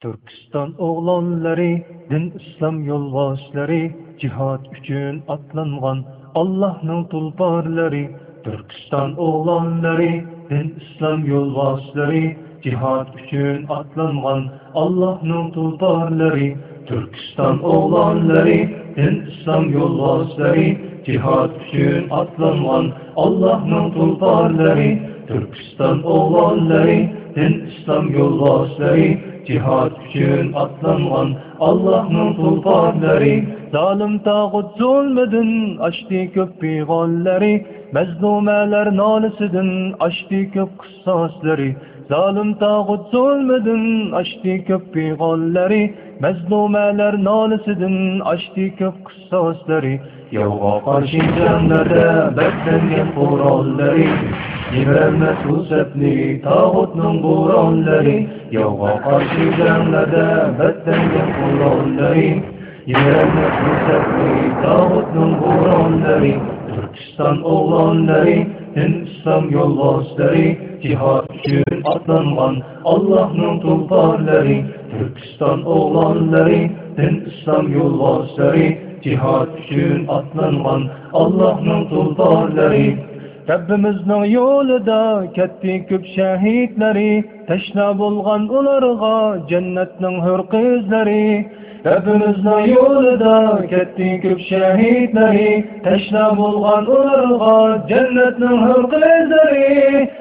Türkistan oğlanları, din İslam yolbaşları, cihat üçün atlanğan Allah'ın tulparları. Türkistan oğlanları, din İslam yolbaşları, cihat üçün atlanğan Allah'ın tulparları. Türkistan oğlanları, din İslam yolbaşları, cihat üçün atlanğan Allah'ın tulparları. Türkistan oğlanları, din İslam yolbaşları, Cihat üçün atlangan Allah'ның tulparları Zalim tağut zulmedin açtı köp peyğalleri Mezlumeler nalisidin açtı köp kıssasları Zalim tağut zulmedin açtı köp peyğalleri Mezlumeler nalisidin açtı köp kıssasları Yavga karşı cenlerde beklengen kuralları Yıpranmaz bu səpli tağutnun buronları Yovğa qarşı cəmlədə bəddəngən quronları Yıpranmaz bu səpli tağutnun buronları Türkistan oğlanları Hindistan yoldaşları Cihad üçün atlanman Allah'nın tulparları Türkistan oğlanları Hindistan yoldaşları Cihad üçün atlanman Allah'nın tulparları Rabbimizning yo'lida ketdi ko'p shahidlari tashna bo'lgan ularga jannatning hur qizlari. Rabbimizning yo'lida ketdi ko'p shahidlari tashna bo'lgan ularga jannatning hur qizlari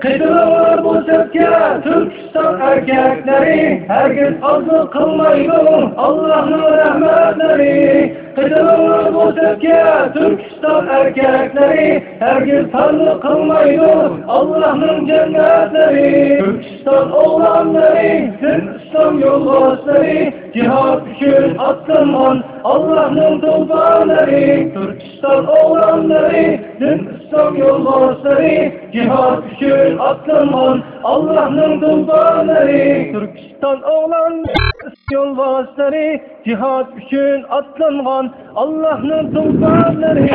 qidirar bu sepga Turkiston erkaklari hargiz ozliq qilmaydi Allohning rahmatlari qidirar bu sepga Turkiston erkakleri herkes tanrı kılmaydı Allah'ın cennetleri Türkistan oğlanları İslam yoldaşları Cihat için atlanman Allah'ın tulparları Türkistan oğlanları İslam yoldaşları Cihat için atlanman Allah'ın tulparları Türkistan oğlanları yoldaşları Cihat için atlanman Allah'ın tulparları